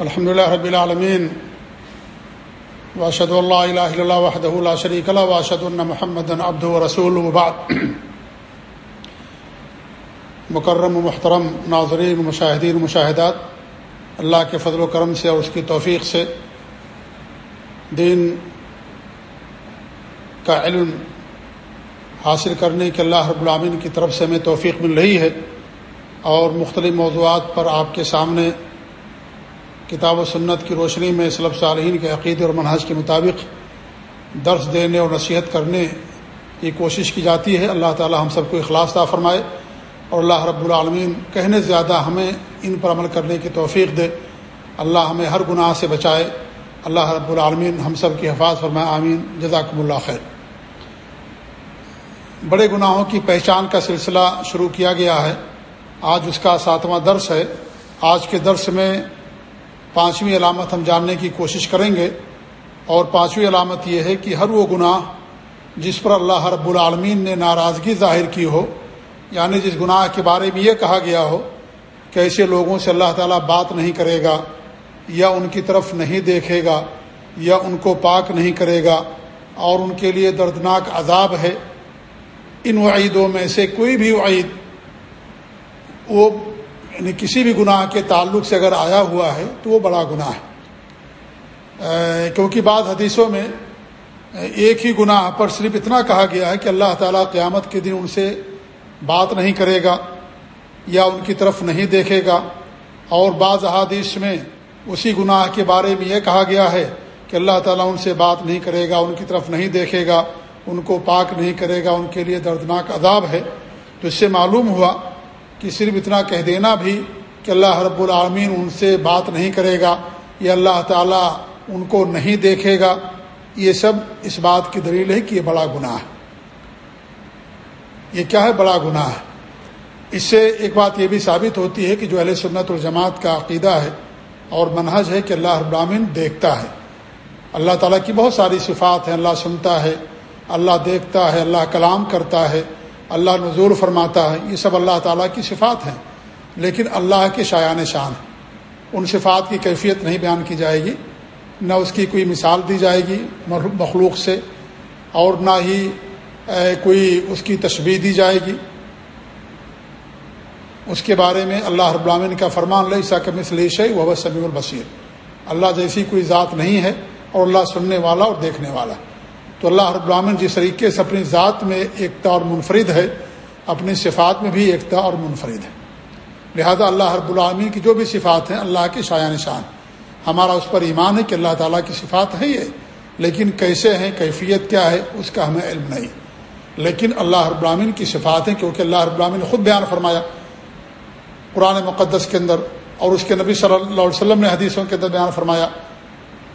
الحمد لله رب العالمين واشهد ان لا اله الا الله وحده لا شريك له واشهد ان محمدا عبده ورسوله وبعد۔ مکرم و محترم، ناظرین، مشاہدین، مشاہدات، اللہ کے فضل و کرم سے اور اس کی توفیق سے دین کا علم حاصل کرنے کے اللہ رب العامین کی طرف سے ہمیں توفیق مل رہی ہے اور مختلف موضوعات پر آپ کے سامنے کتاب و سنت کی روشنی میں صلب صالحین کے عقید اور منحص کے مطابق درس دینے اور نصیحت کرنے کی کوشش کی جاتی ہے۔ اللہ تعالی ہم سب کو اخلاص طا فرمائے اور اللہ رب العالمین کہنے زیادہ ہمیں ان پر عمل کرنے کی توفیق دے۔ اللہ ہمیں ہر گناہ سے بچائے۔ اللہ رب العالمین ہم سب کی حفاظ فرمائے۔ آمین۔ جزاکم اللہ خیر۔ بڑے گناہوں کی پہچان کا سلسلہ شروع کیا گیا ہے۔ آج اس کا ساتواں درس ہے۔ آج کے درس میں پانچویں علامت ہم جاننے کی کوشش کریں گے اور پانچویں علامت یہ ہے کہ ہر وہ گناہ جس پر اللہ رب العالمین نے ناراضگی ظاہر کی ہو یعنی جس گناہ کے بارے میں یہ کہا گیا ہو کہ ایسے لوگوں سے اللہ تعالیٰ بات نہیں کرے گا، یا ان کی طرف نہیں دیکھے گا، یا ان کو پاک نہیں کرے گا، اور ان کے لیے دردناک عذاب ہے۔ ان وعیدوں میں سے کوئی بھی وعید وہ یعنی کسی بھی گناہ کے تعلق سے اگر آیا ہوا ہے تو وہ بڑا گناہ ہے۔ کیونکہ بعض حدیثوں میں ایک ہی گناہ پر صرف اتنا کہا گیا ہے کہ اللہ تعالیٰ قیامت کے دن ان سے بات نہیں کرے گا یا ان کی طرف نہیں دیکھے گا۔ اور بعض احادیث میں اسی گناہ کے بارے میں یہ کہا گیا ہے کہ اللہ تعالیٰ ان سے بات نہیں کرے گا، ان کی طرف نہیں دیکھے گا، ان کو پاک نہیں کرے گا، ان کے لیے دردناک عذاب ہے۔ تو اس سے معلوم ہوا کہ صرف اتنا کہہ دینا بھی کہ اللہ رب العالمین ان سے بات نہیں کرے گا یا اللہ تعالیٰ ان کو نہیں دیکھے گا، یہ سب اس بات کی دلیل ہے کہ یہ بڑا گناہ ہے۔ یہ کیا ہے بڑا گناہ ہے؟ اس سے ایک بات یہ بھی ثابت ہوتی ہے کہ جو علیہ سنت الجماعت کا عقیدہ ہے اور منحج ہے کہ اللہ رب العالمین دیکھتا ہے۔ اللہ تعالیٰ کی بہت ساری صفات ہیں، اللہ سنتا ہے، اللہ دیکھتا ہے، اللہ کلام کرتا ہے۔ اللہ نظور فرماتا ہے، یہ سب اللہ تعالیٰ کی صفات ہیں، لیکن اللہ کے شایان شان ان صفات کی کیفیت نہیں بیان کی جائے گی، نہ اس کی کوئی مثال دی جائے گی مخلوق سے، اور نہ ہی کوئی اس کی تشبیح دی جائے گی۔ اس کے بارے میں اللہ رب العالمین کا فرمان اللہ عیسیٰ کا مثلیش ہے سمیع البصیر۔ اللہ جیسی کوئی ذات نہیں ہے، اور اللہ سننے والا اور دیکھنے والا۔ ہے تو اللہ رب العالمین جس طریقے سے اپنی ذات میں ایکتا اور منفرد ہے، اپنی صفات میں بھی ایکتا اور منفرد ہے۔ لہذا اللہ رب العالمین کی جو بھی صفات ہیں، اللہ کے شاع نشان۔ ہمارا اس پر ایمان ہے کہ اللہ تعالیٰ کی صفات ہے یہ، لیکن کیسے ہیں، کیفیت کیا ہے، اس کا ہمیں علم نہیں۔ لیکن اللہ رب العالمین کی صفات ہیں، کیونکہ اللہ رب العالمین نے خود بیان فرمایا۔ قرآن مقدس کے اندر اور اس کے نبی صلی اللہ علیہ وسلم نے حدیثوں کے اندر بیان فرمایا۔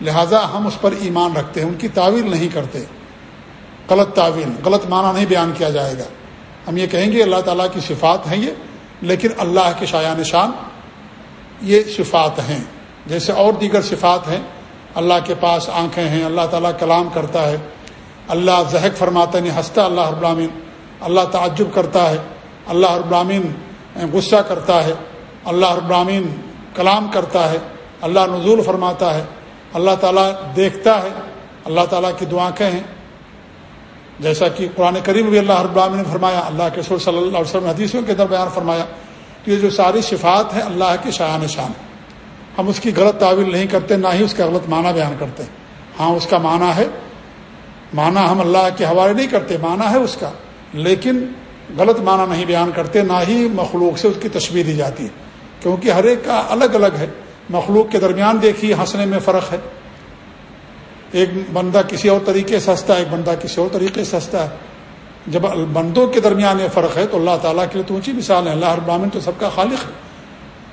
لہٰذا ہم اس پر ایمان رکھتے ہیں، ان کی تعویل نہیں کرتے۔ غلط تعویل، غلط معنی نہیں بیان کیا جائے گا۔ ہم یہ کہیں گے، اللہ تعالیٰ کی صفات ہیں یہ، لیکن اللہ کے شاع نشان یہ صفات ہیں۔ جیسے اور دیگر صفات ہیں، اللہ کے پاس آنکھیں ہیں، اللہ تعالیٰ کلام کرتا ہے۔ اللہ زہق فرماتا نہیں یعنی ہنستا اللہ ابرامین اللہ تعجب کرتا ہے، اللہ ابرامین غصہ کرتا ہے۔ اللہ ابرامین کلام کرتا ہے، اللہ نزول فرماتا ہے۔ اللہ تعالیٰ دیکھتا ہے، اللہ تعالیٰ کی دعائیں ہیں جیسا کہ قرآن کریم بھی اللہ ابراہین نے فرمایا، اللہ کے سر صلی اللہ علیہ وسلم حدیثوں کے در بیان فرمایا کہ یہ جو ساری صفات ہیں اللہ کی شاع نشان ہم اس کی غلط تعویل نہیں کرتے، نہ ہی اس کا غلط معنی بیان کرتے ہاں اس کا معنی ہے، معنی ہم اللہ کے حوالے نہیں کرتے، معنی ہے اس کا۔ لیکن غلط معنی نہیں بیان کرتے، نہ ہی مخلوق سے اس کی تشبیح دی جاتی ہے۔ کیونکہ ہر ایک کا الگ الگ ہے۔ مخلوق کے درمیان دیکھیے، ہنسنے میں فرق ہے۔ ایک بندہ کسی اور طریقے سے ہنستا ہے، ایک بندہ کسی اور طریقے سے ہنستا ہے۔ جب بندوں کے درمیان یہ فرق ہے تو اللہ تعالیٰ کے لیے تو اونچی مثال ہے۔ اللہ ابراہین تو سب کا خالق ہے۔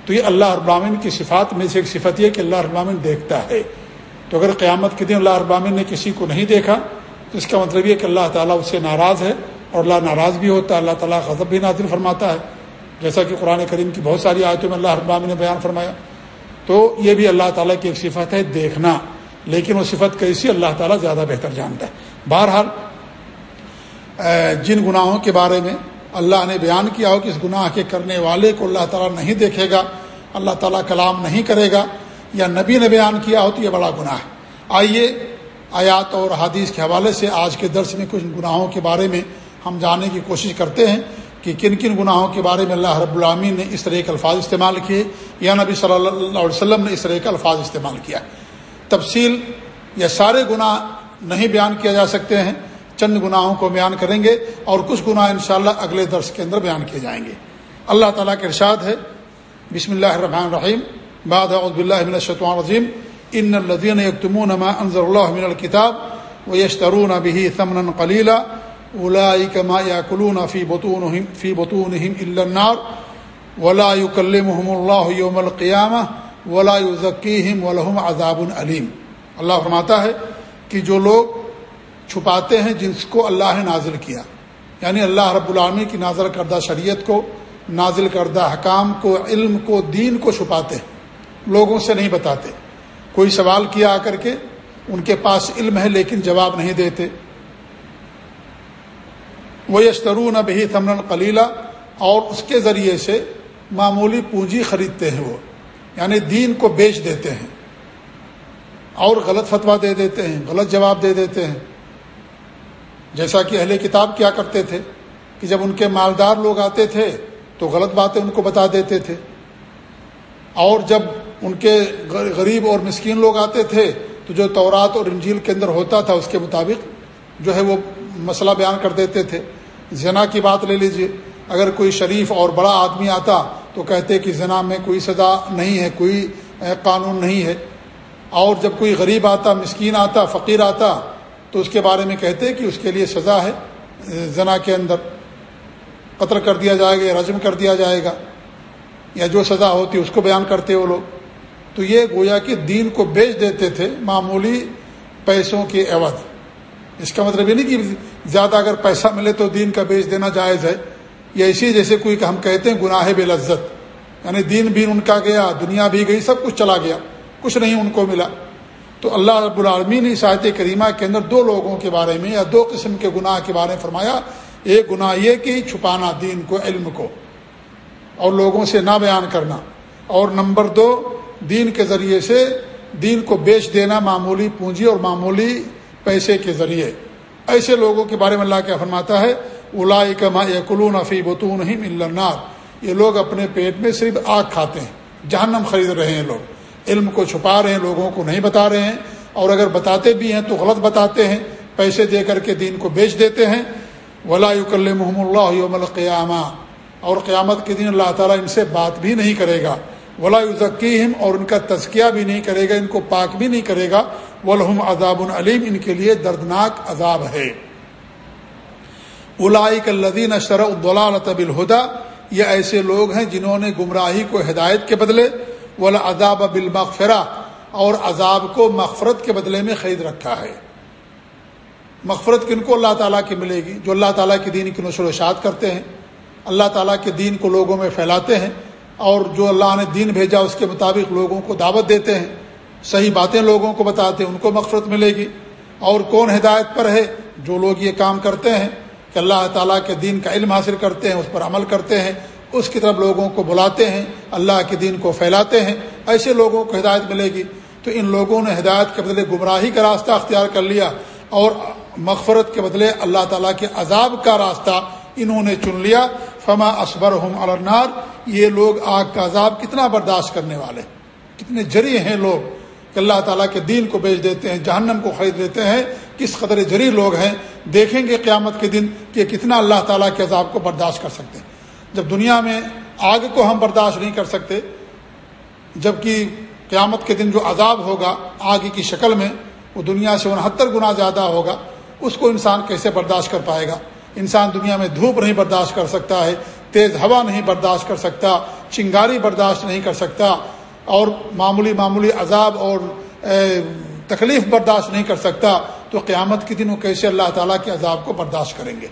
تو یہ اللہ ابراہین کی صفات میں سے ایک صفت یہ کہ اللہ ابراہین دیکھتا ہے۔ تو اگر قیامت کے دن اللہ ابراہین نے کسی کو نہیں دیکھا، تو اس کا مطلب یہ کہ اللہ تعالیٰ اس سے ناراض ہے اور اللہ ناراض بھی ہوتا ہے۔ اللہ تعالیٰ غضب بھی نازل فرماتا ہے۔ جیسا کہ قرآن کریم کی بہت ساری آیتوں میں اللہ ابراہین نے بیان فرمایا۔ تو یہ بھی اللہ تعالیٰ کی ایک صفت ہے، دیکھنا۔ لیکن وہ صفت کیسی اللہ تعالیٰ زیادہ بہتر جانتا ہے۔ بہرحال جن گناہوں کے بارے میں اللہ نے بیان کیا ہو کہ اس گناہ کے کرنے والے کو اللہ تعالیٰ نہیں دیکھے گا، اللہ تعالیٰ کلام نہیں کرے گا یا نبی نے بیان کیا ہو تو یہ بڑا گناہ ہے۔ آئیے، آیات اور حادیث کے حوالے سے آج کے درس میں کچھ گناہوں کے بارے میں ہم جاننے کی کوشش کرتے ہیں کہ کن کن گناہوں کے بارے میں اللہ رب العامین نے اس طرح کے الفاظ استعمال کیے۔ یا نبی صلی اللہ علیہ وسلم نے اس طرح کے الفاظ استعمال کیا۔ تفصیل یا سارے گناہ نہیں بیان کیا جا سکتے ہیں۔ چند گناہوں کو بیان کریں گے اور کچھ گناہ انشاءاللہ اگلے درس کے اندر بیان کیے جائیں گے۔ اللہ تعالیٰ کے ارشاد ہے، بسم اللہ الرحمن الرحیم۔ بعد اعوذ باللہ من الشیطان الرجیم۔ ان الذين يكتمون ما انزل الله من الكتاب ويشترون به ثمنا قليلا اولئك ما ياكلون في بطونهم في بطونهم الا النار ولا يكلمهم الله يوم القيامه ولا يزكيهم ولهم عذاب اليم اللہ فرماتا ہے کہ جو لوگ چھپاتے ہیں جن کو اللہ نے نازل کیا یعنی اللہ رب العالمین کی نازل کردہ شریعت کو، نازل کردہ حکام کو، علم کو، دین کو چھپاتے ہیں، لوگوں سے نہیں بتاتے۔ کوئی سوال کیا آ کر کے ان کے پاس علم ہے لیکن جواب نہیں دیتے۔ وہ یشترون بہی تمن قلیلہ اور اس کے ذریعے سے معمولی پونجی خریدتے ہیں وہ۔ یعنی دین کو بیچ دیتے ہیں اور غلط فتویٰ دے دیتے ہیں، غلط جواب دے دیتے ہیں۔ جیسا کہ اہل کتاب کیا کرتے تھے کہ جب ان کے مالدار لوگ آتے تھے تو غلط باتیں ان کو بتا دیتے تھے۔ اور جب ان کے غریب اور مسکین لوگ آتے تھے تو جو تورات اور انجیل کے اندر ہوتا تھا اس کے مطابق جو ہے وہ مسئلہ بیان کر دیتے تھے۔ زنا کی بات لے لیجیے، اگر کوئی شریف اور بڑا آدمی آتا تو کہتے کہ زنا میں کوئی سزا نہیں ہے، کوئی قانون نہیں ہے۔ اور جب کوئی غریب آتا، مسکین آتا، فقیر آتا، تو اس کے بارے میں کہتے کہ اس کے لیے سزا ہے زنا کے اندر۔ قتل کر دیا جائے گا یا رجم کر دیا جائے گا، یا جو سزا ہوتی اس کو بیان کرتے وہ لوگ۔ تو یہ گویا کہ دین کو بیچ دیتے تھے معمولی پیسوں کی عوض۔ اس کا مطلب یہ نہیں کہ زیادہ اگر پیسہ ملے تو دین کا بیچ دینا جائز ہے۔ یا اسی جیسے کوئی کہ ہم کہتے ہیں گناہ بے لذت یعنی دین بھی ان کا گیا، دنیا بھی گئی، سب کچھ چلا گیا، کچھ نہیں ان کو ملا۔ تو اللہ رب العالمین نے ساحت کریمہ کے اندر دو لوگوں کے بارے میں یا دو قسم کے گناہ کے بارے میں فرمایا۔ ایک گناہ یہ کہ چھپانا دین کو، علم کو، اور لوگوں سے نہ بیان کرنا۔ اور نمبر دو، دین کے ذریعے سے دین کو بیچ دینا، معمولی پونجی اور معمولی پیسے کے ذریعے۔ ایسے لوگوں کے بارے میں اللہ کیا فرماتا ہے؟ الائی کما یقلون فی بتون النار۔ یہ لوگ اپنے پیٹ میں صرف آگ کھاتے ہیں، جہنم خرید رہے ہیں لوگ۔ علم کو چھپا رہے ہیں، لوگوں کو نہیں بتا رہے ہیں۔ اور اگر بتاتے بھی ہیں تو غلط بتاتے ہیں۔ پیسے دے کر کے دین کو بیچ دیتے ہیں۔ ولا یکل اللہ یوم القیامہ۔ اور قیامت کے دن اللہ تعالیٰ ان سے بات بھی نہیں کرے گا۔ ولا ذکیم اور ان کا تزکیہ بھی نہیں کرے گا، ان کو پاک بھی نہیں کرے گا۔ ولحم عذاب العلیم ان کے لیے دردناک عذاب ہے۔ الدین طب الہدا یہ ایسے لوگ ہیں جنہوں نے گمراہی کو ہدایت کے بدلے ولا عذاب بالمغفرہ، اور عذاب کو مغفرت کے بدلے میں خرید رکھا ہے۔ مغفرت کن کو؟ اللہ تعالیٰ کی ملے گی، جو اللہ تعالیٰ کے دین کی نشر و اشاعت کرتے ہیں۔ اللہ تعالیٰ کے دین کو لوگوں میں پھیلاتے ہیں، اور جو اللہ نے دین بھیجا اس کے مطابق لوگوں کو دعوت دیتے ہیں۔ صحیح باتیں لوگوں کو بتاتے ہیں، ان کو مغفرت ملے گی۔ اور کون ہدایت پر ہے؟ جو لوگ یہ کام کرتے ہیں کہ اللہ تعالیٰ کے دین کا علم حاصل کرتے ہیں، اس پر عمل کرتے ہیں، اس کی طرف لوگوں کو بلاتے ہیں، اللہ کے دین کو پھیلاتے ہیں، ایسے لوگوں کو ہدایت ملے گی۔ تو ان لوگوں نے ہدایت کے بدلے گمراہی کا راستہ اختیار کر لیا اور مغفرت کے بدلے اللہ تعالیٰ کے عذاب کا راستہ انہوں نے چن لیا۔ فما اسبر ہم النار۔ یہ لوگ آگ کا عذاب کتنا برداشت کرنے والے۔ کتنے جری ہیں لوگ کہ اللہ تعالیٰ کے دین کو بیچ دیتے ہیں، جہنم کو خرید دیتے ہیں کس قدر جری لوگ ہیں، دیکھیں گے قیامت کے دن کہ کتنا اللہ تعالیٰ کے عذاب کو برداشت کر سکتے ہیں۔ جب دنیا میں آگ کو ہم برداشت نہیں کر سکتے جبکہ قیامت کے دن جو عذاب ہوگا آگ کی شکل میں، وہ دنیا سے انہتر گنا زیادہ ہوگا، اس کو انسان کیسے برداشت کر پائے گا؟ انسان دنیا میں دھوپ نہیں برداشت کر سکتا ہے، تیز ہوا نہیں برداشت کر سکتا، چنگاری برداشت نہیں کر سکتا، اور معمولی معمولی عذاب اور تکلیف برداشت نہیں کر سکتا۔ تو قیامت کے دن وہ کیسے اللہ تعالیٰ کے عذاب کو برداشت کریں گے؟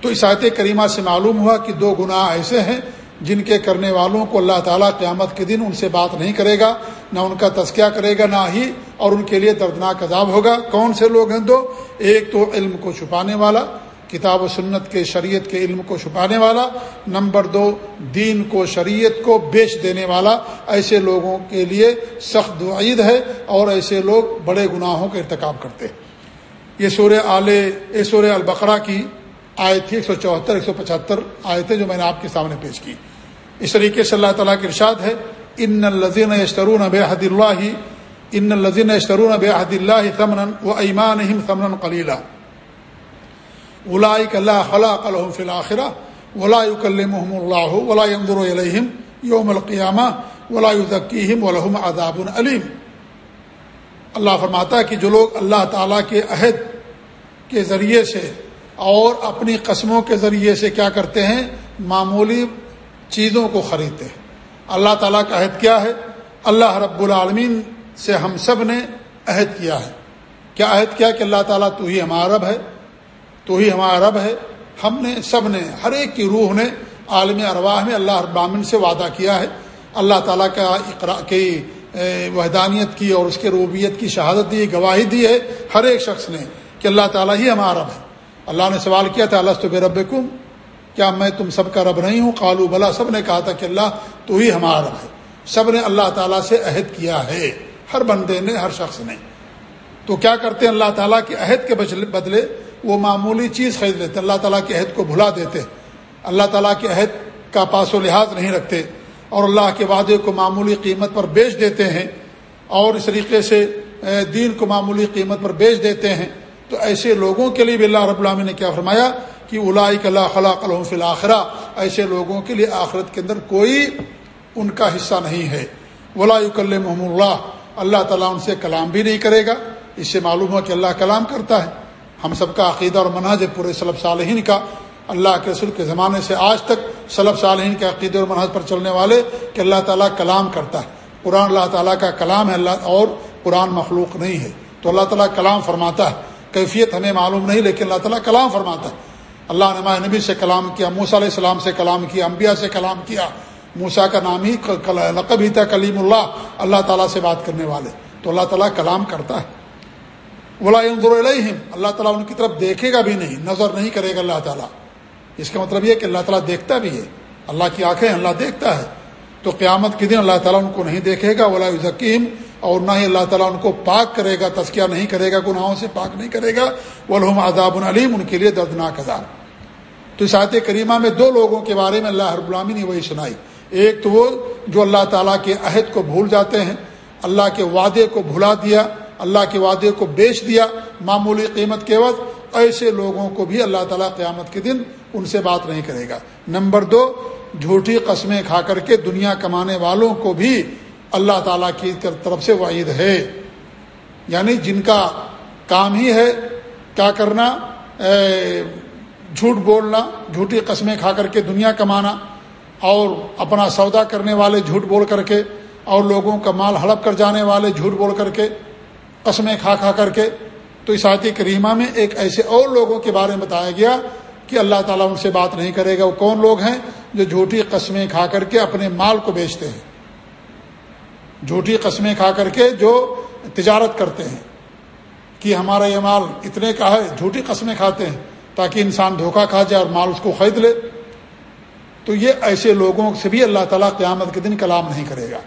تو عیسائیت کریمہ سے معلوم ہوا کہ دو گناہ ایسے ہیں جن کے کرنے والوں کو اللہ تعالیٰ قیامت کے دن ان سے بات نہیں کرے گا، نہ ان کا تذکیہ کرے گا، نہ ہی اور ان کے لیے دردناک عذاب ہوگا۔ کون سے لوگ ہیں دو؟ ایک تو علم کو چھپانے والا کتاب و سنت کے شریعت کے علم کو چھپانے والا نمبر دو، دین کو، شریعت کو بیچ دینے والا ایسے لوگوں کے لیے سخت دعید ہے اور ایسے لوگ بڑے گناہوں کا ارتکاب کرتے یہ سورہ آل اے سورہ البقرہ کی آیت تھی، ایک سو چوہتر، ایک سو پچہتر آیتیں جو میں نے آپ کے سامنے پیش کی۔ اس طریقے سے اللہ تعالیٰ کے ارشاد ہے، ان الزین اشترون بے حد اللہ، ان الزین اشترون بے حد اللہ ثمن و ایمان ثمن قلیلہ ولاک اللہ خلاق الحم فی ولا محم اللہ ولا ينظر علیہم یوم القیامہ ولا ذکیم ولحم عذاب العلیم اللہ فرماتا ہے کہ جو لوگ اللہ تعالیٰ کے عہد کے ذریعے سے اور اپنی قسموں کے ذریعے سے کیا کرتے ہیں، معمولی چیزوں کو خریدتے ہیں۔ اللہ تعالیٰ کا عہد کیا ہے؟ اللہ رب العالمین سے ہم سب نے عہد کیا ہے۔ کیا عہد کیا کہ اللہ تعالیٰ تو ہی ہمارا رب ہے؟ تو ہی ہمارا رب ہے۔ ہم نے، سب نے، ہر ایک کی روح نے عالم ارواح میں اللہ ابامن سے وعدہ کیا ہے۔ اللہ تعالیٰ کا اقرا، کی وحدانیت کی اور اس کے روبیت کی شہادت دی، گواہی دی ہے ہر ایک شخص نے کہ اللہ تعالیٰ ہی ہمارا رب ہے۔ اللہ نے سوال کیا تھا اللہ تو بے رب کیا میں تم سب کا رب نہیں ہوں؟ قالو، بلا، سب نے کہا تھا کہ اللہ تو ہی ہمارا رب ہے۔ سب نے اللہ تعالیٰ سے عہد کیا ہے۔ ہر بندے نے، ہر شخص نے۔ تو کیا کرتے ہیں؟ اللہ تعالیٰ کے عہد کے بدلے وہ معمولی چیز خرید لیتے اللہ تعالیٰ کے عہد کو بھلا دیتے اللہ تعالیٰ کے عہد کا پاس و لحاظ نہیں رکھتے اور اللہ کے وعدے کو معمولی قیمت پر بیچ دیتے ہیں اور اس طریقے سے دین کو معمولی قیمت پر بیچ دیتے ہیں۔ تو ایسے لوگوں کے لیے بھی اللہ رب العامی نے کیا فرمایا کہ الائی اللہ خلاق فی الآخرہ ایسے لوگوں کے لیے آخرت کے اندر کوئی ان کا حصہ نہیں ہے۔ ولا کل محمد اللہ اللہ تعالیٰ ان سے کلام بھی نہیں کرے گا۔ اس سے معلوم ہو کہ اللہ کلام کرتا ہے۔ ہم سب کا عقیدہ اور منہج پورے صلب صالحین کا۔ اللہ کے رسول کے زمانے سے آج تک صلب صالحین کے عقیدے اور منہج پر چلنے والے کہ اللہ تعالیٰ کلام کرتا ہے۔ قرآن اللہ تعالیٰ کا کلام ہے، اللہ اور قرآن مخلوق نہیں ہے۔ تو اللہ تعالیٰ کلام فرماتا ہے۔ کیفیت ہمیں معلوم نہیں، لیکن اللہ تعالیٰ کلام فرماتا ہے۔ اللہ نے نبی سے کلام کیا موسا علیہ السلام سے کلام کیا، انبیاء سے کلام کیا۔ موسا کا نام ہی لقب ہی تھا کلیم اللہ۔ اللہ تعالیٰ سے بات کرنے والے۔ تو اللہ تعالیٰ کلام کرتا ہے۔ ولا علیہم اللہ تعالیٰ ان کی طرف دیکھے گا بھی نہیں، نظر نہیں کرے گا اللہ تعالیٰ۔ اس کا مطلب یہ کہ اللہ تعالیٰ دیکھتا بھی ہے۔ اللہ کی آنکھیں اللہ دیکھتا ہے۔ تو قیامت کے دن اللہ تعالیٰ ان کو نہیں دیکھے گا، ولا ذکیم اور نہ ہی اللہ تعالیٰ ان کو پاک کرے گا تذکیہ نہیں کرے گا، گناہوں سے پاک نہیں کرے گا۔ ولحم عذاب العلیم ان کے لیے دردناک عذاب۔ تو اس آیت کریمہ میں دو لوگوں کے بارے میں اللہ رب العامی نے وہی سنائی۔ ایک تو وہ جو اللہ تعالیٰ کے عہد کو بھول جاتے ہیں، اللہ کے وعدے کو بھلا دیا اللہ کے وعدے کو بیچ دیا معمولی قیمت کے وقت، ایسے لوگوں کو بھی اللہ تعالیٰ قیامت کے دن ان سے بات نہیں کرے گا۔ نمبر دو، جھوٹی قسمیں کھا کر کے دنیا کمانے والوں کو بھی اللہ تعالیٰ کی طرف سے وعید ہے۔ یعنی جن کا کام ہی ہے کیا کرنا جھوٹ بولنا، جھوٹی قسمیں کھا کر کے دنیا کمانا اور اپنا سودا کرنے والے جھوٹ بول کر کے، اور لوگوں کا مال ہڑپ کر جانے والے جھوٹ بول کر کے قسمیں کھا کھا کر کے تو اس آیت کریمہ میں ایک ایسے اور لوگوں کے بارے میں بتایا گیا کہ اللہ تعالیٰ ان سے بات نہیں کرے گا۔ وہ کون لوگ ہیں جو جھوٹی قسمیں کھا کر کے اپنے مال کو بیچتے ہیں؟ جھوٹی قسمیں کھا کر کے جو تجارت کرتے ہیں۔ کہ ہمارا یہ مال اتنے کا ہے، جھوٹی قسمیں کھاتے ہیں تاکہ انسان دھوکہ کھا جائے اور مال اس کو خرید لے۔ تو یہ ایسے لوگوں سے بھی اللہ تعالیٰ قیامت کے دن کلام نہیں کرے گا۔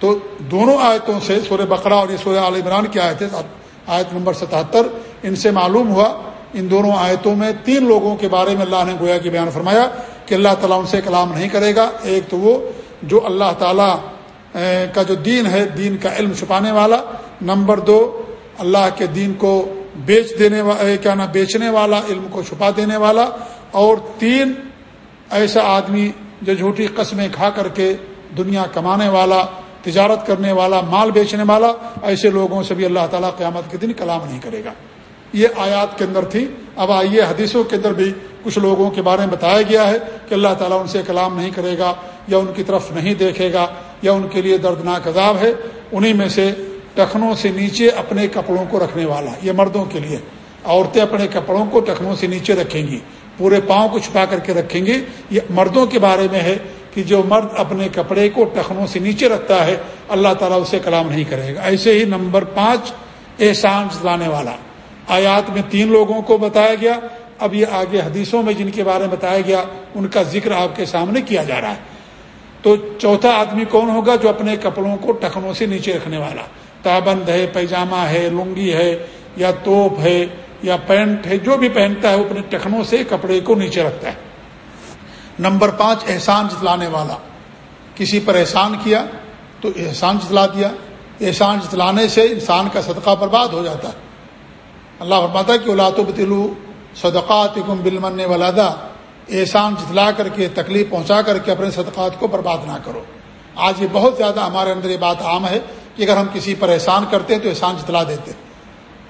تو دونوں آیتوں سے سورہ بقرہ اور یہ سورہ عال عمران کی آیتیں آیت نمبر ستہتر، ان سے معلوم ہوا ان دونوں آیتوں میں تین لوگوں کے بارے میں اللہ نے گویا کہ بیان فرمایا کہ اللہ تعالیٰ ان سے کلام نہیں کرے گا۔ ایک تو وہ جو اللہ تعالیٰ کا جو دین ہے، دین کا علم چھپانے والا۔ نمبر دو، اللہ کے دین کو بیچ دینے والا کیا نا بیچنے والا، علم کو چھپا دینے والا۔ اور تین، ایسا آدمی جو جھوٹی قسمیں کھا کر کے دنیا کمانے والا۔ تجارت کرنے والا، مال بیچنے والا، ایسے لوگوں سے بھی اللہ تعالیٰ قیامت کے دن کلام نہیں کرے گا۔ یہ آیات کے اندر تھی۔ اب آئیے حدیثوں کے اندر بھی کچھ لوگوں کے بارے میں بتایا گیا ہے کہ اللہ تعالیٰ ان سے کلام نہیں کرے گا یا ان کی طرف نہیں دیکھے گا یا ان کے لیے دردناک عذاب ہے۔ انہی میں سے ٹخنوں سے نیچے اپنے کپڑوں کو رکھنے والا، یہ مردوں کے لیے۔ عورتیں اپنے کپڑوں کو ٹخنوں سے نیچے رکھیں گی، پورے پاؤں کو چھپا کر کے رکھیں گی۔ یہ مردوں کے بارے میں ہے۔ کہ جو مرد اپنے کپڑے کو ٹخنوں سے نیچے رکھتا ہے، اللہ تعالیٰ اسے کلام نہیں کرے گا۔ ایسے ہی نمبر پانچ، احسان جتانے والا۔ آیات میں تین لوگوں کو بتایا گیا۔ اب یہ آگے حدیثوں میں جن کے بارے میں بتایا گیا، ان کا ذکر آپ کے سامنے کیا جا رہا ہے۔ تو چوتھا آدمی کون ہوگا جو اپنے کپڑوں کو ٹخنوں سے نیچے رکھنے والا؟ تابند ہے، پیجامہ ہے، لنگی ہے، یا توپ ہے، یا پینٹ ہے، جو بھی پہنتا ہے، وہ اپنے ٹخنوں سے کپڑے کو نیچے رکھتا ہے۔ نمبر پانچ، احسان جتلانے والا۔ کسی پر احسان کیا تو احسان جتلا دیا۔ احسان جتلانے سے انسان کا صدقہ برباد ہو جاتا۔ ہے اللہ فرماتا ہے کہ اولاد و بتلو صدقات کم بلمن ولادا احسان جتلا کر کے، تکلیف پہنچا کر کے اپنے صدقات کو برباد نہ کرو۔ آج یہ بہت زیادہ ہمارے اندر یہ بات عام ہے کہ اگر ہم کسی پر احسان کرتے تو احسان جتلا دیتے۔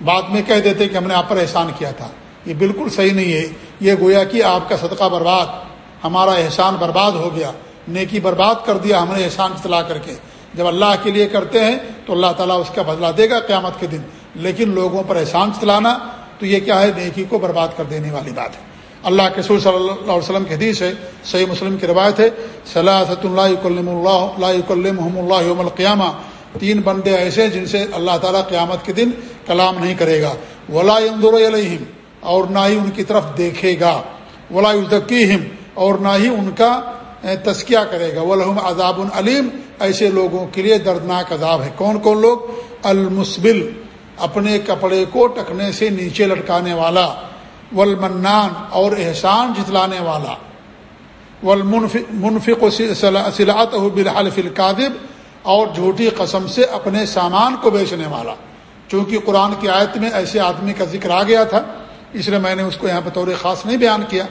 بعد میں کہہ دیتے کہ ہم نے آپ پر احسان کیا تھا۔ یہ بالکل صحیح نہیں ہے۔ یہ گویا کہ آپ کا صدقہ برباد۔ ہمارا احسان برباد ہو گیا، نیکی برباد کر دیا ہم نے احسان جتلا کر کے۔ جب اللہ کے لیے کرتے ہیں تو اللہ تعالیٰ اس کا بدلہ دے گا قیامت کے دن۔ لیکن لوگوں پر احسان چلانا تو یہ کیا ہے؟ نیکی کو برباد کر دینے والی بات ہے۔ اللہ کے سور صلی اللہ علیہ وسلم کی حدیث ہے، صحیح مسلم کی روایت ہے صلاحت اللہ اللہ اللہ اللہ یوم القیامہ۔ تین بندے ایسے جن سے اللہ تعالیٰ قیامت کے دن کلام نہیں کرے گا۔ ولا علیہم اور نہ ہی ان کی طرف دیکھے گا۔ ولا اور نہ ہی ان کا تسکیہ کرے گا۔ ولحم عذاب العلیم ایسے لوگوں کے لیے دردناک عذاب ہے۔ کون کون لوگ؟ المسبل، اپنے کپڑے کو ٹکنے سے نیچے لٹکانے والا۔ ولمنان اور احسان جتلانے والا۔ ولمنفق صلاحت بالحلف القادب اور جھوٹی قسم سے اپنے سامان کو بیچنے والا۔ چونکہ قرآن کی آیت میں ایسے آدمی کا ذکر آ گیا تھا، اس لیے میں نے اس کو یہاں پہ طور خاص نہیں بیان کیا۔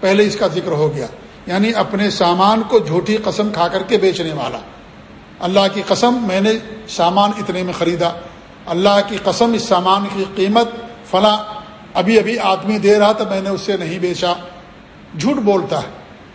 پہلے اس کا ذکر ہو گیا۔ یعنی اپنے سامان کو جھوٹی قسم کھا کر کے بیچنے والا۔ اللہ کی قسم میں نے سامان اتنے میں خریدا۔ اللہ کی قسم اس سامان کی قیمت فلاں ابھی ابھی آدمی دے رہا تو میں نے اس سے نہیں بیچا۔ جھوٹ بولتا ہے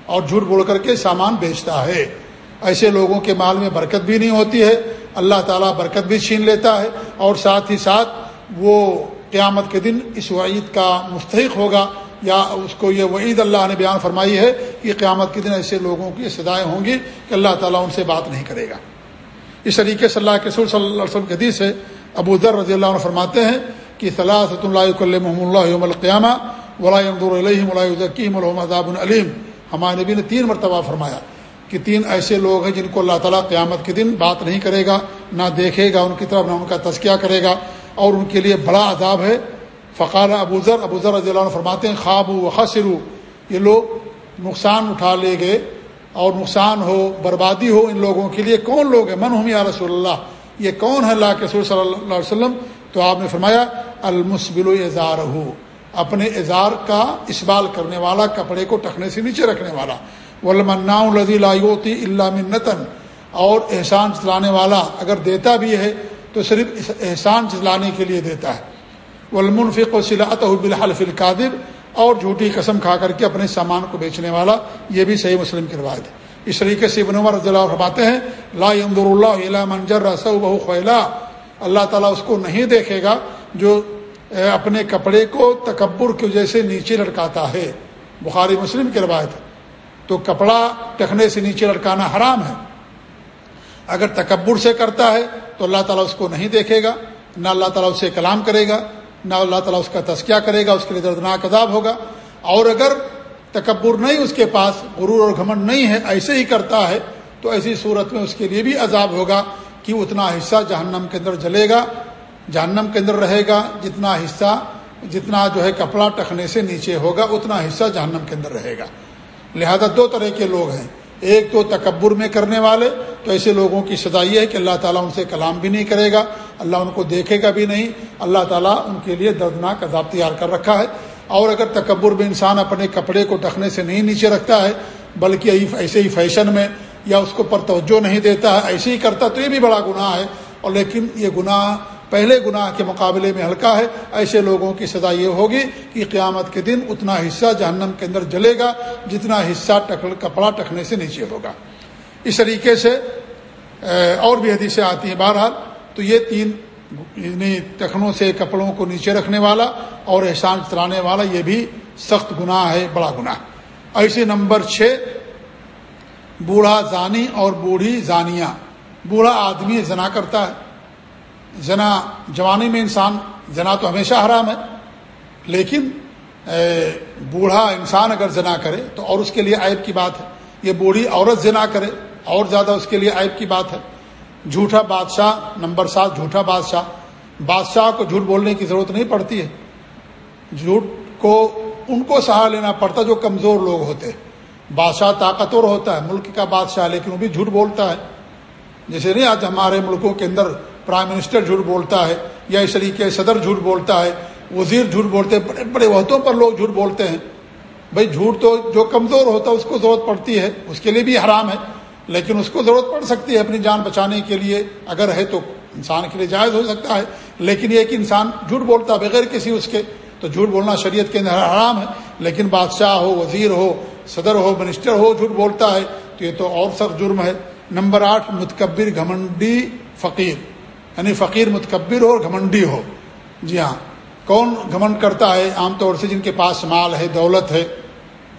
اور جھوٹ بول کر کے سامان بیچتا ہے۔ ایسے لوگوں کے مال میں برکت بھی نہیں ہوتی ہے۔ اللہ تعالیٰ برکت بھی چھین لیتا ہے اور ساتھ ہی ساتھ وہ قیامت کے دن اس وعید کا مستحق ہوگا۔ یا اس کو یہ وعید اللہ نے بیان فرمائی ہے کہ قیامت کے دن ایسے لوگوں کی سدائیں ہوں گی کہ اللہ تعالیٰ ان سے بات نہیں کرے گا۔ اس طریقے سے اللہ کے سور صلی اللہ علیہ وسلم کے حدیث ہے، ابو ذر رضی اللہ عنہ فرماتے ہیں کہ صلاح صۃ اللہ محمد اللہ یوم القیامہ علیہم الکیم الحمد العلیم ہمارے نبی نے تین مرتبہ فرمایا کہ تین ایسے لوگ ہیں جن کو اللہ تعالیٰ قیامت کے دن بات نہیں کرے گا، نہ دیکھے گا، ان کی طرف نہ ان کا تذکیہ کرے گا اور ان کے لیے بڑا عذاب ہے۔ فقار ابوذر ابوذر رضی اللہ عنہ فرماتے ہیں خواب و خسرو یہ لوگ نقصان اٹھا لے گئے اور نقصان ہو، بربادی ہو ان لوگوں کے لیے۔ کون لوگ ہیں؟ من ہوں یا رسول اللہ؟ یہ کون ہے اللہ کے رسول صلی اللہ علیہ وسلم۔ تو آپ نے فرمایا، المسبل اظہار ہو اپنے اظہار کا اسبال کرنے والا، کپڑے کو ٹکنے سے نیچے رکھنے والا۔ ولمنا الزی لایوتی اللہ منتن، اور احسان چلانے والا اگر دیتا بھی ہے، تو صرف احسان چلانے کے لیے دیتا ہے۔ ولمنفق و صلاحت بالحلف القادب اور جھوٹی قسم کھا کر کے اپنے سامان کو بیچنے والا، یہ بھی صحیح مسلم کی روایت ہے۔ اس طریقے سے ابن عمر رضی اللہ فرماتے ہیں، لا ينظر اللہ علا منجر رسو بہو خیلا۔ اللہ تعالیٰ اس کو نہیں دیکھے گا جو اپنے کپڑے کو تکبر کی وجہ سے نیچے لٹکاتا ہے۔ بخاری مسلم کی روایت تو کپڑا ٹکنے سے نیچے لٹکانا حرام ہے۔ اگر تکبر سے کرتا ہے تو اللہ تعالیٰ اس کو نہیں دیکھے گا، نہ اللہ تعالیٰ اس سے کلام کرے گا نہ اللہ تعالیٰ اس کا تذکیہ کرے گا، اس کے لیے دردناک عذاب ہوگا۔ اور اگر تکبر نہیں اس کے پاس، غرور اور گھمنڈ نہیں ہے، ایسے ہی کرتا ہے، تو ایسی صورت میں اس کے لیے بھی عذاب ہوگا کہ اتنا حصہ جہنم کے اندر جلے گا، جہنم کے اندر رہے گا، جتنا حصہ، جتنا جو ہے کپڑا ٹکنے سے نیچے ہوگا، اتنا حصہ جہنم کے اندر رہے گا۔ لہذا دو طرح کے لوگ ہیں۔ ایک تو تکبر میں کرنے والے تو ایسے لوگوں کی سزا یہ ہے کہ اللہ تعالیٰ ان سے کلام بھی نہیں کرے گا، اللہ ان کو دیکھے گا بھی نہیں، اللہ تعالیٰ ان کے لیے دردناک عذاب تیار کر رکھا ہے۔ اور اگر تکبر میں انسان اپنے کپڑے کو ڈھکنے سے نہیں نیچے رکھتا ہے، بلکہ ایسے ہی فیشن میں یا اس کو پر توجہ نہیں دیتا ہے، ایسے ہی کرتا تو یہ بھی بڑا گناہ ہے۔ اور لیکن یہ گناہ پہلے گناہ کے مقابلے میں ہلکا ہے۔ ایسے لوگوں کی سزا یہ ہوگی کہ قیامت کے دن اتنا حصہ جہنم کے اندر جلے گا، جتنا حصہ کپڑا ٹکنے سے نیچے ہوگا۔ اس طریقے سے اور بھی حدیثیں آتی ہیں۔ بہرحال تو یہ تین یعنی ٹخنوں سے کپڑوں کو نیچے رکھنے والا اور احسان چلانے والا یہ بھی سخت گناہ ہے، بڑا گناہ ایسے نمبر چھ، بوڑھا زانی اور بوڑھی زانیہ بوڑھا آدمی زنا کرتا ہے۔ زنا، جوانی میں انسان، زنا تو ہمیشہ حرام ہے، لیکن بوڑھا انسان اگر زنا کرے تو اور اس کے لیے عیب کی بات ہے۔ یہ بوڑھی عورت زنا کرے۔ اور زیادہ اس کے لیے عیب کی بات ہے۔ جھوٹا بادشاہ، نمبر سات، جھوٹا بادشاہ۔ بادشاہ کو جھوٹ بولنے کی ضرورت نہیں پڑتی ہے۔ جھوٹ کو، ان کو سہارا لینا پڑتا جو کمزور لوگ ہوتے ہیں۔ بادشاہ طاقتور ہوتا ہے، ملک کا بادشاہ، لیکن وہ بھی جھوٹ بولتا ہے۔ جیسے نہیں، آج ہمارے ملکوں کے اندر پرائم منسٹر جھوٹ بولتا ہے، یا اس طریقے صدر جھوٹ بولتا ہے، وزیر جھوٹ بولتے ہیں، بڑے بڑے عہدوں پر لوگ جھوٹ بولتے ہیں۔ بھائی، جھوٹ تو جو کمزور ہوتا ہے، اس کو ضرورت پڑتی ہے، اس کے لیے بھی حرام ہے۔ لیکن اس کو ضرورت پڑ سکتی ہے اپنی جان بچانے کے لیے۔ اگر ہے تو انسان کے لیے جائز ہو سکتا ہے، لیکن یہ کہ انسان جھوٹ بولتا بغیر کسی اس کے، تو جھوٹ بولنا شریعت کے اندر حرام ہے۔ لیکن بادشاہ ہو، وزیر ہو، صدر ہو، منسٹر ہو، جھوٹ بولتا ہے، تو یہ تو اور سخت جرم ہے۔ نمبر آٹھ، متکبر گھمنڈی فقیر۔ یعنی فقیر متکبر ہو اور گھمنڈی ہو۔ جی ہاں کون گھمنڈ کرتا ہے؟ عام طور سے جن کے پاس مال ہے، دولت ہے،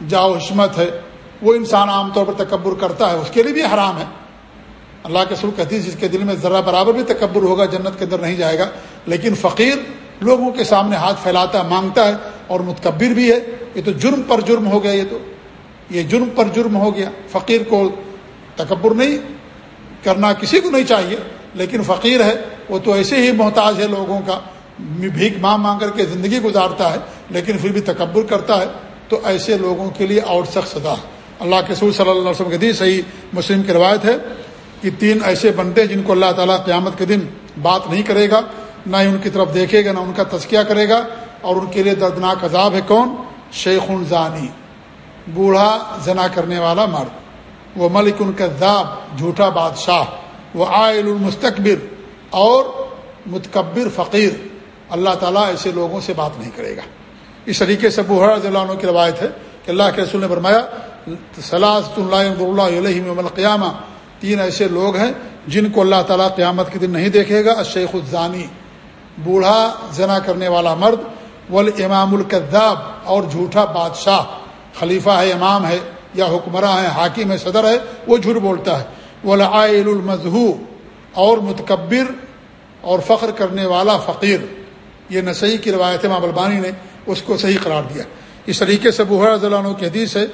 جاؤ حشمت ہے وہ انسان عام طور پر تکبر کرتا ہے، اس کے لیے بھی حرام ہے۔ اللہ کے سر ہے جس کے دل میں ذرا برابر بھی تکبر ہوگا، جنت کے اندر نہیں جائے گا۔ لیکن فقیر لوگوں کے سامنے ہاتھ پھیلاتا ہے، مانگتا ہے اور متکبر بھی ہے۔ یہ تو جرم پر جرم ہو گیا، یہ تو، یہ جرم پر جرم ہو گیا۔ فقیر کو تکبر نہیں کرنا کسی کو نہیں چاہیے، لیکن فقیر ہے، وہ تو ایسے ہی محتاج ہے لوگوں کا۔ بھیک ماں مانگ کر کے زندگی گزارتا ہے، لیکن پھر بھی تکبر کرتا ہے۔ تو ایسے لوگوں کے لیے اور سخت سدا ہے اللہ کے سور صلی اللہ علیہ وسلم کے دن صحیح مسلم کی روایت ہے کہ تین ایسے بندے جن کو اللہ تعالیٰ قیامت کے دن بات نہیں کرے گا، نہ ہی ان کی طرف دیکھے گا، نہ ان کا تذکیہ کرے گا اور ان کے لیے دردناک عذاب ہے کون؟ شیخ زانی بوڑھا زنا کرنے والا مرد۔ وہ ملک ان کا ذاب، جھوٹا بادشاہ۔ وہ آئل المستقبر اور متکبر فقیر۔ اللہ تعالیٰ ایسے لوگوں سے بات نہیں کرے گا۔ اس طریقے سے بوڑھا رضی اللہ عنہ کی روایت ہے کہ اللہ کے رسول نے فرمایا صلاح اللہ علیہ القیامہ تین ایسے لوگ ہیں جن کو اللہ تعالیٰ قیامت کے دن نہیں دیکھے گا اشیخ الزانی۔ بوڑھا زنا کرنے والا مرد ول امام القداب اور جھوٹا بادشاہ۔ خلیفہ ہے، امام ہے یا حکمراں ہے، حاکم ہے، صدر ہے، وہ جھوٹ بولتا ہے۔ ولعائل المضحو اور متکبر اور فخر کرنے والا فقیر۔ یہ نسعی کی روایت امام البانی نے اس کو صحیح قرار دیا۔ اس طریقے سے بحر عنہ کی حدیث ہے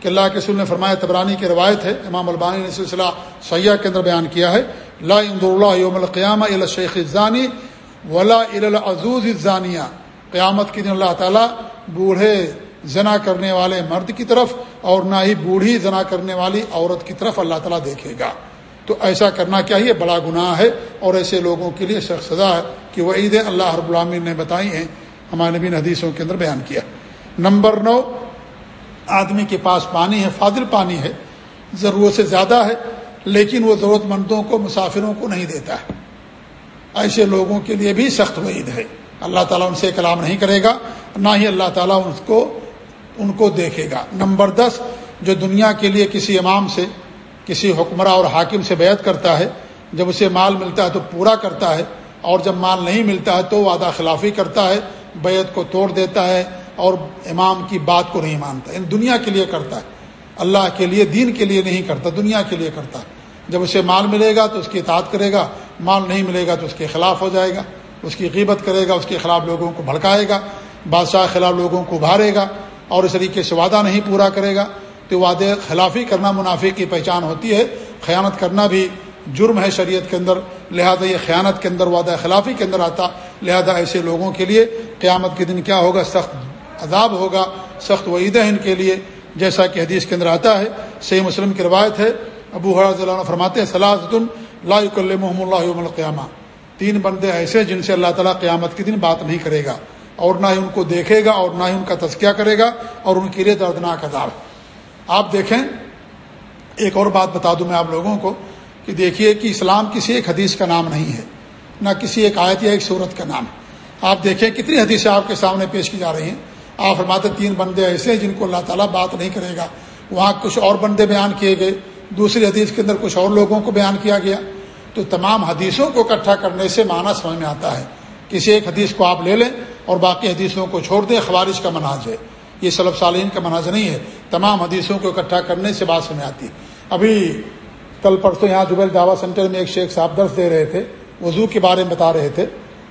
کہ اللہ کے سل نے فرمایا، تبرانی کی روایت ہے، امام البانی نے سلسلہ سیاح کے اندر بیان کیا ہے، لا اللہ یوم القیامہ شیخ ضانی ولا العزوز ضانیہ قیامت کے دن اللہ تعالیٰ بوڑھے زنا کرنے والے مرد کی طرف اور نہ ہی بوڑھی زنا کرنے والی عورت کی طرف اللہ تعالیٰ دیکھے گا۔ تو ایسا کرنا چاہیے بڑا گناہ ہے اور ایسے لوگوں کے لیے شخص سزا ہے کہ وہ عید اللہ رب العامین نے بتائی ہیں، ہمارے نبی حدیثوں کے اندر بیان کیا۔ نمبر نو آدمی کے پاس پانی ہے، فاضل پانی ہے، ضرورت سے زیادہ ہے، لیکن وہ ضرورت مندوں کو، مسافروں کو نہیں دیتا ہے۔ ایسے لوگوں کے لیے بھی سخت وعید ہے۔ اللہ تعالیٰ ان سے کلام نہیں کرے گا، نہ ہی اللہ تعالیٰ ان کو ان کو دیکھے گا۔ نمبر دس، جو دنیا کے لیے کسی امام سے، کسی حکمراں اور حاکم سے بیعت کرتا ہے، جب اسے مال ملتا ہے تو پورا کرتا ہے، اور جب مال نہیں ملتا ہے تو وعدہ خلافی کرتا ہے، بیعت کو توڑ دیتا ہے اور امام کی بات کو نہیں مانتا ان دنیا کے لیے کرتا ہے۔ اللہ کے لیے، دین کے لیے نہیں کرتا، دنیا کے لیے کرتا ہے۔ جب اسے مال ملے گا تو اس کی اطاعت کرے گا، مال نہیں ملے گا تو اس کے خلاف ہو جائے گا، اس کی قیمت کرے گا، اس کے خلاف لوگوں کو بھڑکائے گا، بادشاہ خلاف لوگوں کو ابھارے گا اور اس طریقے سے وعدہ نہیں پورا کرے گا۔ تو وعدے خلافی کرنا منافع کی پہچان ہوتی ہے۔ خیانت کرنا بھی جرم ہے شریعت کے اندر۔ لہذا یہ خیانت کے اندر وعدہ خلافی کے اندر آتا۔ لہذا ایسے لوگوں کے لیے قیامت کے دن کیا ہوگا؟ سخت عذاب ہوگا، سخت وعید ہے ان کے لیے۔ جیسا کہ حدیث کے اندر آتا ہے، صحیح مسلم کی روایت ہے، ابو حرض اللہ فرماتے ہیں صلاح اللہ محمد اللہ القیامہ۔ تین بندے ایسے جن سے اللہ تعالیٰ قیامت کے دن بات نہیں کرے گا، اور نہ ہی ان کو دیکھے گا، اور نہ ہی ان کا تذکیہ کرے گا، اور ان کے لیے دردناک عذاب۔ آپ دیکھیں، ایک اور بات بتا دوں میں آپ لوگوں کو، کہ دیکھیے کہ اسلام کسی ایک حدیث کا نام نہیں ہے، نہ کسی ایک آیت یا ایک صورت کا نام۔ ہے آپ دیکھیں کتنی حدیثیں آپ کے سامنے پیش کی جا رہی ہیں۔ آپ فرماتے تین بندے ایسے ہیں جن کو اللہ تعالیٰ بات نہیں کرے گا۔ وہاں کچھ اور بندے بیان کیے گئے، دوسری حدیث کے اندر کچھ اور لوگوں کو بیان کیا گیا۔ تو تمام حدیثوں کو اکٹھا کرنے سے معنی سمجھ میں آتا ہے۔ کسی ایک حدیث کو آپ لے لیں اور باقی حدیثوں کو چھوڑ دیں خوارش کا مناظ ہے۔ یہ صلب صالین کا مناظر نہیں ہے۔ تمام حدیثوں کو اکٹھا کرنے سے بات سمجھ آتی۔ ابھی کل پرسوں یہاں جبیل دعوی سینٹر میں ایک شیخ صاحب درس دے رہے تھے، وضو کے بارے میں بتا رہے تھے۔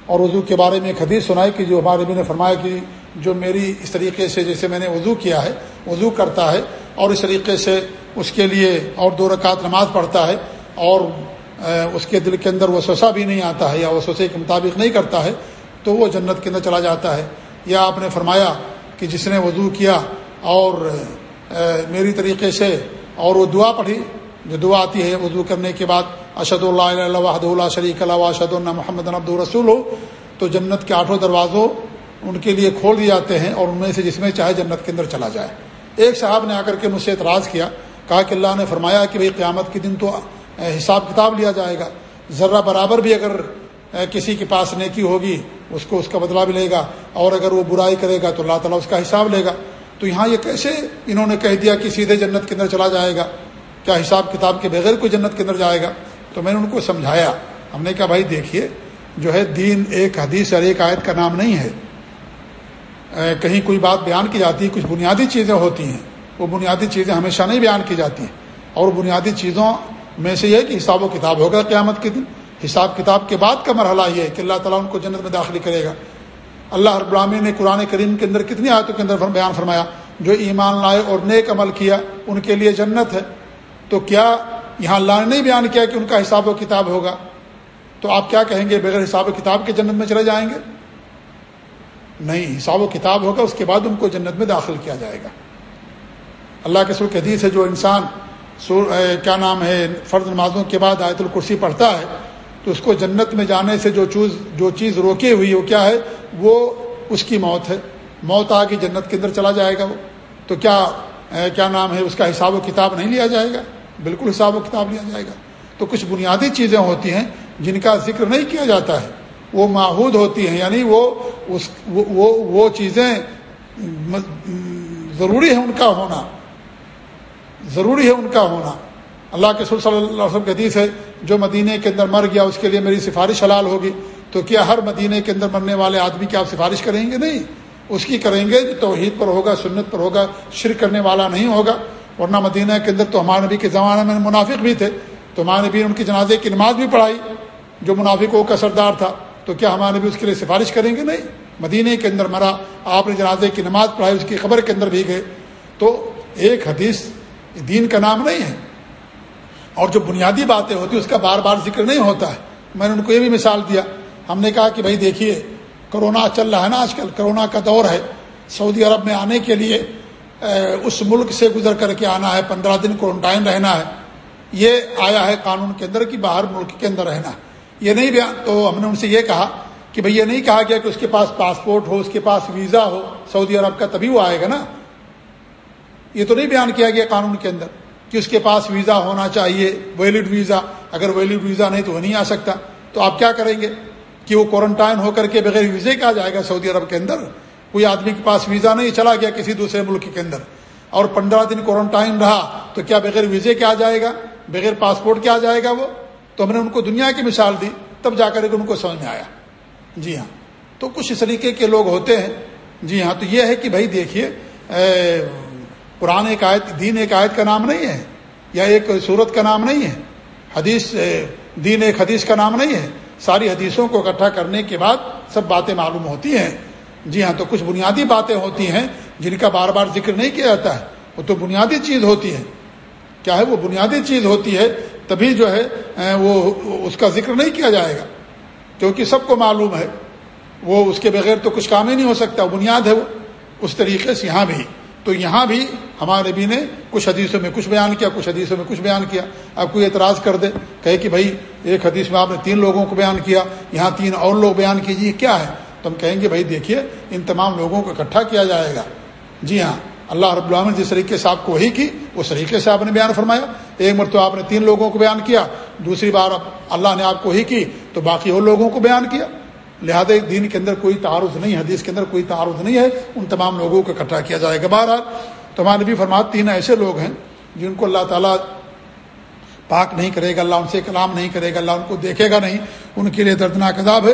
اور وضو کے بارے میں ایک حدیث سنائی کہ جو ہمارے بھی نے فرمایا کہ جو میری اس طریقے سے جیسے میں نے وضو کیا ہے، وضو کرتا ہے اور اس طریقے سے اس کے لیے اور دو رکعت نماز پڑھتا ہے اور اس کے دل کے اندر وہ سوسا بھی نہیں آتا ہے یا وہ سوسے کے مطابق نہیں کرتا ہے، تو وہ جنت کے اندر چلا جاتا ہے۔ یا آپ نے فرمایا کہ جس نے وضو کیا اور میری طریقے سے اور وہ دعا پڑھی، جو دعا آتی ہے وضو کرنے کے بعد اشد اللہ وحد اللہ شریک اللہ اشد اللہ محمد عبد الرسول ہو تو جنت کے آٹھوں دروازوں ان کے لیے کھول دیے جاتے ہیں اور ان میں سے جس میں چاہے جنت کے اندر چلا جائے۔ ایک صاحب نے آ کر کے مجھ سے اعتراض کیا، کہا کہ اللہ نے فرمایا کہ بھئی قیامت کے دن تو حساب کتاب لیا جائے گا۔ ذرہ برابر بھی اگر کسی کے پاس نیکی ہوگی، اس کو اس کا بدلہ بھی لے گا، اور اگر وہ برائی کرے گا تو اللہ تعالیٰ اس کا حساب لے گا۔ تو یہاں یہ کیسے انہوں نے کہہ دیا کہ سیدھے جنت کے اندر چلا جائے گا؟ کیا حساب کتاب کے بغیر کوئی جنت کے اندر جائے گا؟ تو میں نے ان کو سمجھایا۔ ہم نے کہا بھائی دیکھیے، جو ہے دین ایک حدیث اور ایک آیت کا نام نہیں ہے۔ کہیں کوئی بات بیان کی جاتی ہے، کچھ بنیادی چیزیں ہوتی ہیں، وہ بنیادی چیزیں ہمیشہ نہیں بیان کی جاتی ہیں۔ اور بنیادی چیزوں میں سے یہ کہ حساب و کتاب ہوگا قیامت کے دن۔ حساب کتاب کے بعد کا مرحلہ یہ ہے کہ اللہ تعالیٰ ان کو جنت میں داخل کرے گا۔ اللہ رب العالمین نے قرآن کریم کے اندر کتنی آیتوں کے اندر بیان فرمایا، جو ایمان لائے اور نیک عمل کیا، ان کے لیے جنت ہے۔ تو کیا یہاں اللہ نے نہیں بیان کیا کہ ان کا حساب و کتاب ہوگا؟ تو آپ کیا کہیں گے، بغیر حساب و کتاب کے جنت میں چلے جائیں گے؟ نہیں، حساب و کتاب ہوگا، اس کے بعد ان کو جنت میں داخل کیا جائے گا۔ اللہ کے سر حدیث ہے، جو انسان سور کیا نام ہے، فرض نمازوں کے بعد آیت الکرسی پڑھتا ہے، تو اس کو جنت میں جانے سے جو چیز جو چیز روکے ہوئی، وہ کیا ہے؟ وہ اس کی موت ہے۔ موت آ کے جنت کے اندر چلا جائے گا وہ۔ تو کیا کیا نام ہے، اس کا حساب و کتاب نہیں لیا جائے گا؟ بالکل حساب و کتاب لیا جائے گا۔ تو کچھ بنیادی چیزیں ہوتی ہیں جن کا ذکر نہیں کیا جاتا ہے۔ وہ معہود ہوتی ہیں یعنی وہ اس وہ وہ چیزیں ضروری ہے ان کا ہونا۔ ضروری ہے ان کا ہونا۔ اللہ کے صلی اللہ علیہ وسلم کے حدیث ہے، جو مدینے کے اندر مر گیا، اس کے لیے میری سفارش حلال ہوگی، تو کیا ہر مدینے کے اندر مرنے والے آدمی کی آپ سفارش کریں گے؟ نہیں۔ اس کی کریں گے جو توحید پر ہوگا، سنت پر ہوگا، شرک کرنے والا نہیں ہوگا۔ ورنہ مدینہ کے اندر تو ہمارے نبی کے زمانے میں منافق بھی تھے، تو ہمارے نبی نے ان کی جنازے کی نماز بھی پڑھائی، جو منافقوں کا سردار تھا۔ تو کیا ہمارے نبی اس کے لیے سفارش کریں گے؟ نہیں. مدینہ کے اندر مرا، آپ نے جنازے کی نماز پڑھائی، اس کی خبر کے اندر بھی گئے۔ تو ایک حدیث دین کا نام نہیں ہے۔ اور جو بنیادی باتیں ہوتی اس کا بار بار ذکر نہیں ہوتا ہے۔ میں نے ان کو یہ بھی مثال دیا۔ ہم نے کہا کہ بھائی دیکھیے، کرونا چل رہا ہے نا آج کل، کرونا کا دور ہے۔ سعودی عرب میں آنے کے لیے اس ملک سے گزر کر کے آنا ہے، پندرہ دن کوارنٹائن رہنا ہے۔ یہ آیا ہے قانون کے اندر کہ باہر ملک کے اندر رہنا ہے۔ یہ نہیں بیان تو ہم نے ان سے یہ کہا کہ بھئی یہ نہیں کہا گیا کہ اس کے پاس پاسپورٹ ہو، اس کے پاس ویزا ہو، سعودی عرب کا تبھی وہ آئے گا نا۔ یہ تو نہیں بیان کیا گیا قانون کے اندر کہ اس کے پاس ویزا ہونا چاہیے ویلڈ ویزا اگر ویلڈ ویزا نہیں تو وہ نہیں آ سکتا۔ تو آپ کیا کریں گے؟ کہ وہ کوارنٹائن ہو کر کے بغیر ویزے کا جائے گا سعودی عرب کے اندر۔ کوئی آدمی کے پاس ویزا نہیں، چلا گیا کسی دوسرے ملک کے اندر۔ اور پندرہ دن کوارنٹائن رہا تو کیا بغیر ویزے کیا جائے گا؟ بغیر پاسپورٹ کیا جائے گا وہ؟ تو ہم نے ان کو دنیا کی مثال دی، تب جا کر ان کو سمجھ میں آیا۔ جی ہاں۔ تو کچھ اس طریقے کے لوگ ہوتے ہیں۔ جی ہاں تو یہ ہے کہ بھائی دیکھیے قرآن ایک آیت، دین ایک آیت کا نام نہیں ہے، یا ایک صورت کا نام نہیں ہے، حدیث دین ایک حدیث کا نام نہیں ہے۔ ساری حدیثوں کو اکٹھا کرنے کے بعد سب باتیں معلوم ہوتی ہیں۔ جی ہاں تو کچھ بنیادی باتیں ہوتی ہیں جن کا بار بار ذکر نہیں کیا جاتا ہے، وہ تو بنیادی چیز ہوتی ہے۔ کیا ہے وہ بنیادی چیز ہوتی ہے؟ تبھی جو ہے وہ اس کا ذکر نہیں کیا جائے گا، کیونکہ سب کو معلوم ہے۔ وہ اس کے بغیر تو کچھ کام ہی نہیں ہو سکتا بنیاد ہے وہ، اس طریقے سے یہاں بھی۔ تو یہاں بھی ہمارے نبی نے کچھ حدیثوں میں کچھ بیان کیا، کچھ حدیثوں میں کچھ بیان کیا۔ اب کوئی اعتراض کر دے، کہے کہ بھائی، ایک حدیث میں آپ نے تین لوگوں کو بیان کیا، یہاں تین اور لوگ بیان کیجیے کیا ہے؟ تو ہم کہیں گے، بھائی دیکھیے، ان تمام لوگوں کو اکٹھا کیا جائے گا۔ جی ہاں اللہ رب العالمین جس طریقے سے آپ کو وہی کی، اس طریقے سے آپ نے بیان فرمایا۔ ایک مرتبہ آپ نے تین لوگوں کو بیان کیا، دوسری بار اللہ نے آپ کو وہی کی، تو باقی اور لوگوں کو بیان کیا۔ لہذا دین کے اندر کوئی تعارض نہیں، حدیث کے اندر کوئی تعارض نہیں ہے۔ ان تمام لوگوں کو اکٹھا کیا جائے گا۔ بہرحال، تو ہمارے نبی فرمات تین ایسے لوگ ہیں جن کو اللہ تعالیٰ پاک نہیں کرے گا، اللہ ان سے کلام نہیں کرے گا، اللہ ان کو دیکھے گا نہیں۔ ان کے لیے دردناک عذاب ہے۔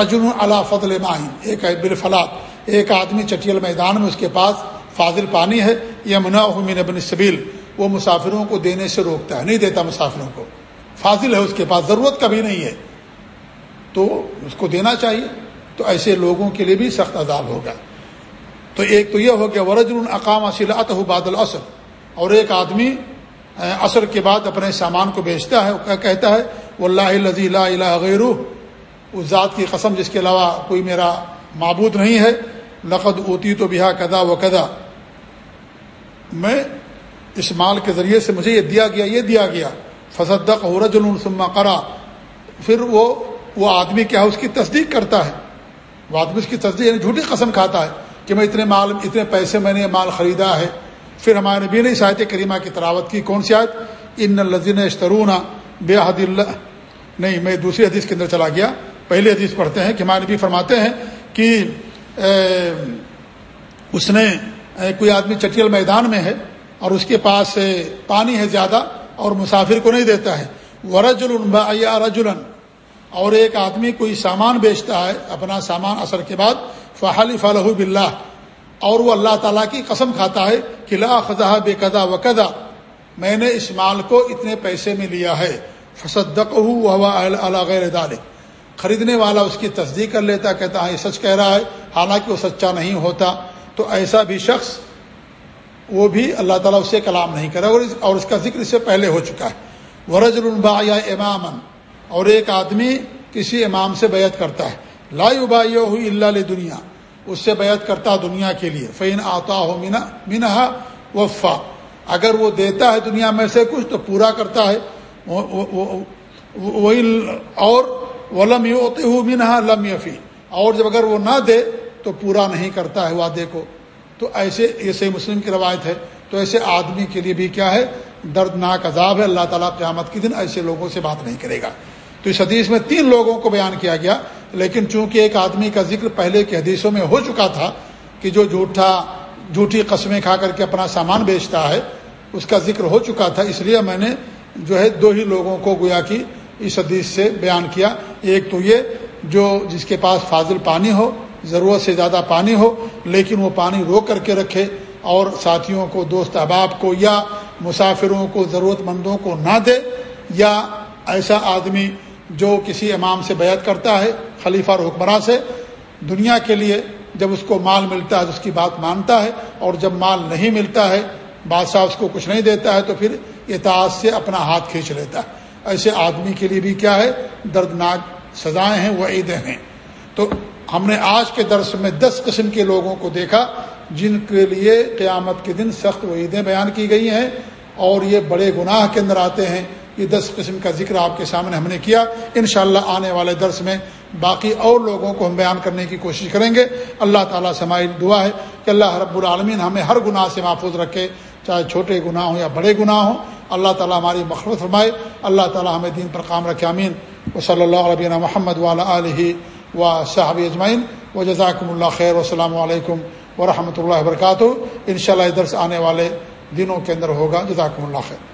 رجن اللہ فضل ماہین ایک ہے بالفلاد ایک آدمی چٹیل میدان میں اس کے پاس فاضل پانی ہے۔ یہ من ابن سبیل وہ مسافروں کو دینے سے روکتا ہے، نہیں دیتا مسافروں کو۔ فاضل ہے اس کے پاس، ضرورت کبھی نہیں ہے۔ تو اس کو دینا چاہیے۔ تو ایسے لوگوں کے لیے بھی سخت عذاب ہوگا۔ تو ایک تو یہ ہو گیا ورج اقام اصلاۃ باد الصر اور ایک آدمی عصر کے بعد اپنے سامان کو بیچتا ہے کہتا ہے وہ اللہ لذی اللہ غیر اس ذات کی قسم جس کے علاوہ کوئی میرا معبود نہیں ہے۔ لقد اوتی تو بہا کدا و کدا میں اس مال کے ذریعے سے مجھے یہ دیا گیا، یہ دیا گیا۔ فصدق عورج السما کرا پھر وہ وہ آدمی کیا ہے؟ اس کی تصدیق کرتا ہے۔ وہ آدمی اس کی تصدیق یعنی جھوٹی قسم کھاتا ہے کہ میں اتنے مال، اتنے پیسے میں نے مال خریدا ہے۔ پھر ہمارے نبی نے شاہت کریمہ کی تلاوت کی۔ کون سی آیت؟ ان الزین اشترون بے حد اللہ نہیں، میں دوسری حدیث کے اندر چلا گیا۔ پہلی حدیث پڑھتے ہیں کہ ہمارے نبی فرماتے ہیں کہ اس نے کوئی آدمی چٹیل میدان میں ہے۔ اور اس کے پاس پانی ہے زیادہ اور مسافر کو نہیں دیتا ہے۔ ورج یا رجولن اور ایک آدمی کوئی سامان بیچتا ہے اپنا سامان اثر کے بعد فہل فلح بلّہ اور وہ اللہ تعالیٰ کی قسم کھاتا ہے کہ لا خزہ بے قدا و قدا میں نے اس مال کو اتنے پیسے میں لیا ہے۔ فصدق اللہ غیر دال خریدنے والا اس کی تصدیق کر لیتا، کہتا ہے، یہ سچ کہہ رہا ہے۔ حالانکہ وہ سچا نہیں ہوتا۔ تو ایسا بھی شخص وہ بھی اللہ تعالیٰ اس سے کلام نہیں کرا اور اس کا ذکر اس سے پہلے ہو چکا ہے۔ ورج البا یا امام اور ایک آدمی کسی امام سے بیعت کرتا ہے۔ لا ابا ہوئی اللہ دنیا اس سے بیعت کرتا دنیا کے لیے۔ فین آتا ہو مینا وفا۔ اگر وہ دیتا ہے دنیا میں سے کچھ تو پورا کرتا ہے۔ وہی اور ولم ہوتے ہو مینہ لم یفی اور جب اگر وہ نہ دے تو پورا نہیں کرتا ہے وعدے کو۔ تو ایسے ایسے مسلم کی روایت ہے، تو ایسے آدمی کے لیے بھی کیا ہے؟ دردناک عذاب ہے، اللہ تعالیٰ قیامت کے دن ایسے لوگوں سے بات نہیں کرے گا۔ تو اس حدیث میں تین لوگوں کو بیان کیا گیا، لیکن چونکہ ایک آدمی کا ذکر پہلے کے حدیثوں میں ہو چکا تھا کہ جو جھوٹا، جھوٹی قسمیں کھا کر کے اپنا سامان بیچتا ہے، اس کا ذکر ہو چکا تھا، اس لیے میں نے جو ہے دو ہی لوگوں کو گویا کی اس حدیث سے بیان کیا۔ ایک تو یہ جو جس کے پاس فاضل پانی ہو ضرورت سے زیادہ پانی ہو، لیکن وہ پانی روک کر کے رکھے اور ساتھیوں کو، دوست احباب کو یا مسافروں کو، ضرورت مندوں کو نہ دے یا ایسا آدمی جو کسی امام سے بیعت کرتا ہے، خلیفہ اور حکمراں سے، دنیا کے لیے جب اس کو مال ملتا ہے تو اس کی بات مانتا ہے اور جب مال نہیں ملتا ہے، بادشاہ اس کو کچھ نہیں دیتا ہے تو پھر اعتعاد سے اپنا ہاتھ کھینچ لیتا ہے۔ ایسے آدمی کے لیے بھی کیا ہے؟ دردناک سزائیں ہیں وہ عیدیں ہیں۔ تو ہم نے آج کے درس میں دس قسم کے لوگوں کو دیکھا جن کے لیے قیامت کے دن سخت وعیدیں بیان کی گئی ہیں اور یہ بڑے گناہ کے اندر آتے ہیں۔ یہ دس قسم کا ذکر آپ کے سامنے ہم نے کیا۔ انشاءاللہ آنے والے درس میں باقی اور لوگوں کو ہم بیان کرنے کی کوشش کریں گے۔ اللہ تعالیٰ سے ہماری دعا ہے کہ اللہ رب العالمین ہمیں ہر گناہ سے محفوظ رکھے، چاہے چھوٹے گناہ ہوں یا بڑے گناہ ہوں۔ اللہ تعالیٰ ہماری مخلوط فرمائے۔ اللہ تعالیٰ ہمیں دین پر کام رکھے امین و صلی اللہ علیہ محمد والا علیہ و صاحب اجمعین و جزاکم اللہ خیر السلام علیکم و رحمۃ اللہ وبرکاتہ۔ ان شاء اللہ ادھر سے آنے والے دنوں کے اندر ہوگا، جزاکم اللہ خیر۔